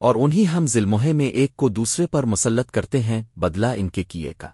اور انہی ہم ظلموہے میں ایک کو دوسرے پر مسلط کرتے ہیں، بدلہ ان کے کیے کا۔